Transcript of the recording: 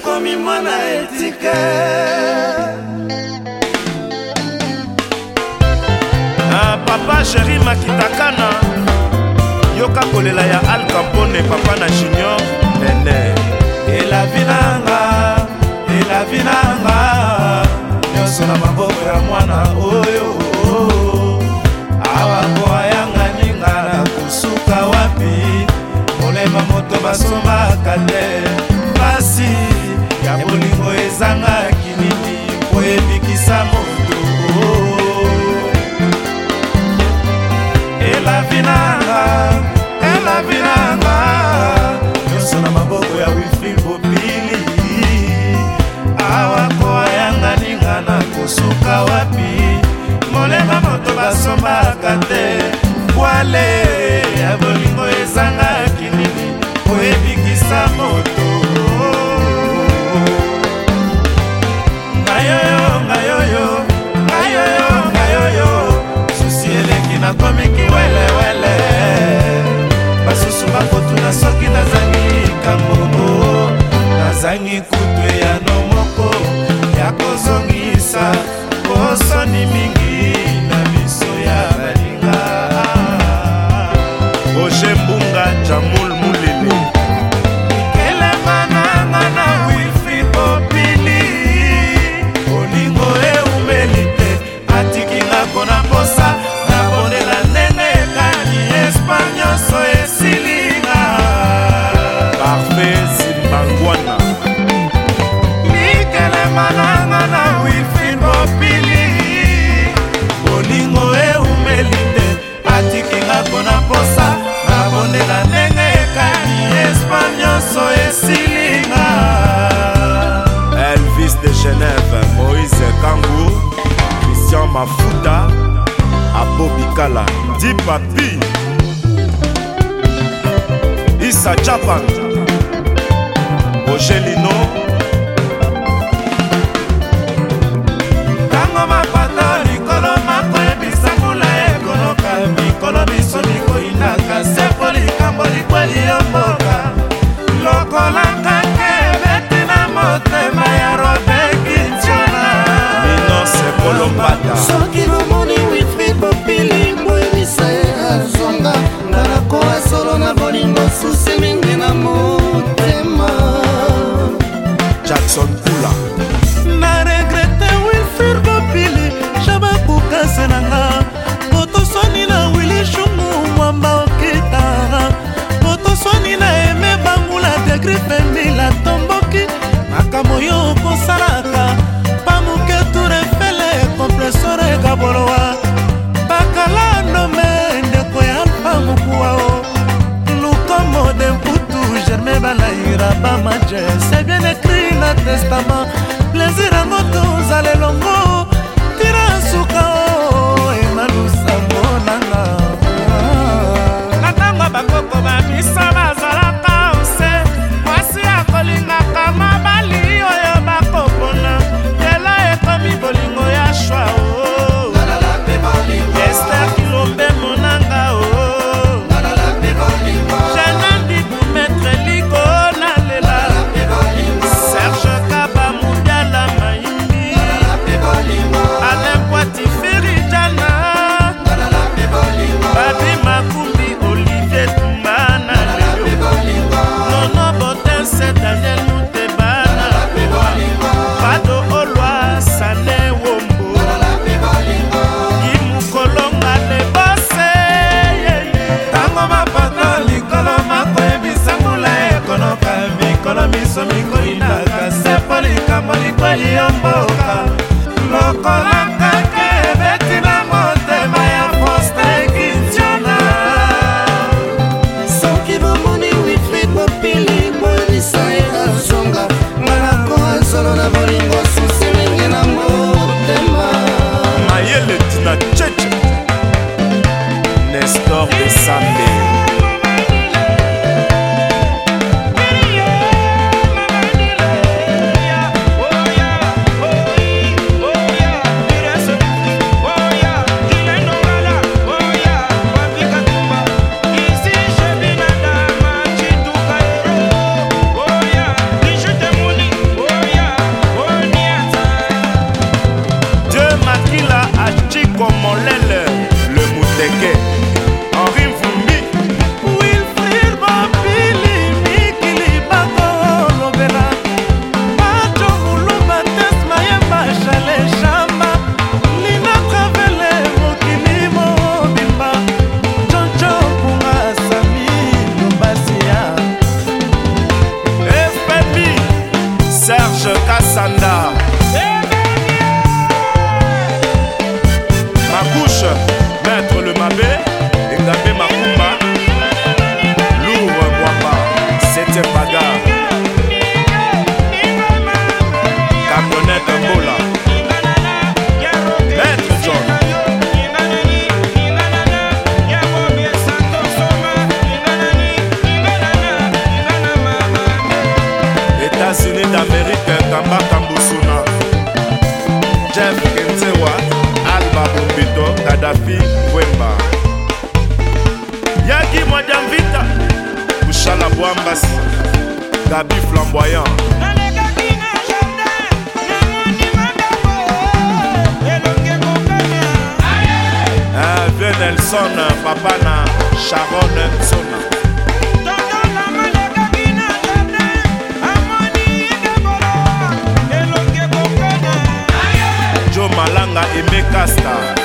okomi mwana etika ah, papa sheri makitakana yoka kolela ya al capone papa na junior nene elavi nanga elavi nanga nyonso na maboko ya mwana oyo oh, ezalaka te bwale ya bolingo ezangaki nini koyebikisa moto ngayoyo ngayoyo ngayoyo ngayoyo susi eleki nakomi sa japan roger lino ntango mapa jackson kula na regrete wilfir bapili jabakokase nanga botosoni na wili shungu mwamba okita botosoni na eme bangula degri pembila tomboki makambo yo yombo Gabi flamboyant ah, Vieux Nelson, papa na Sharon Sona Joe Malanga et Mekasta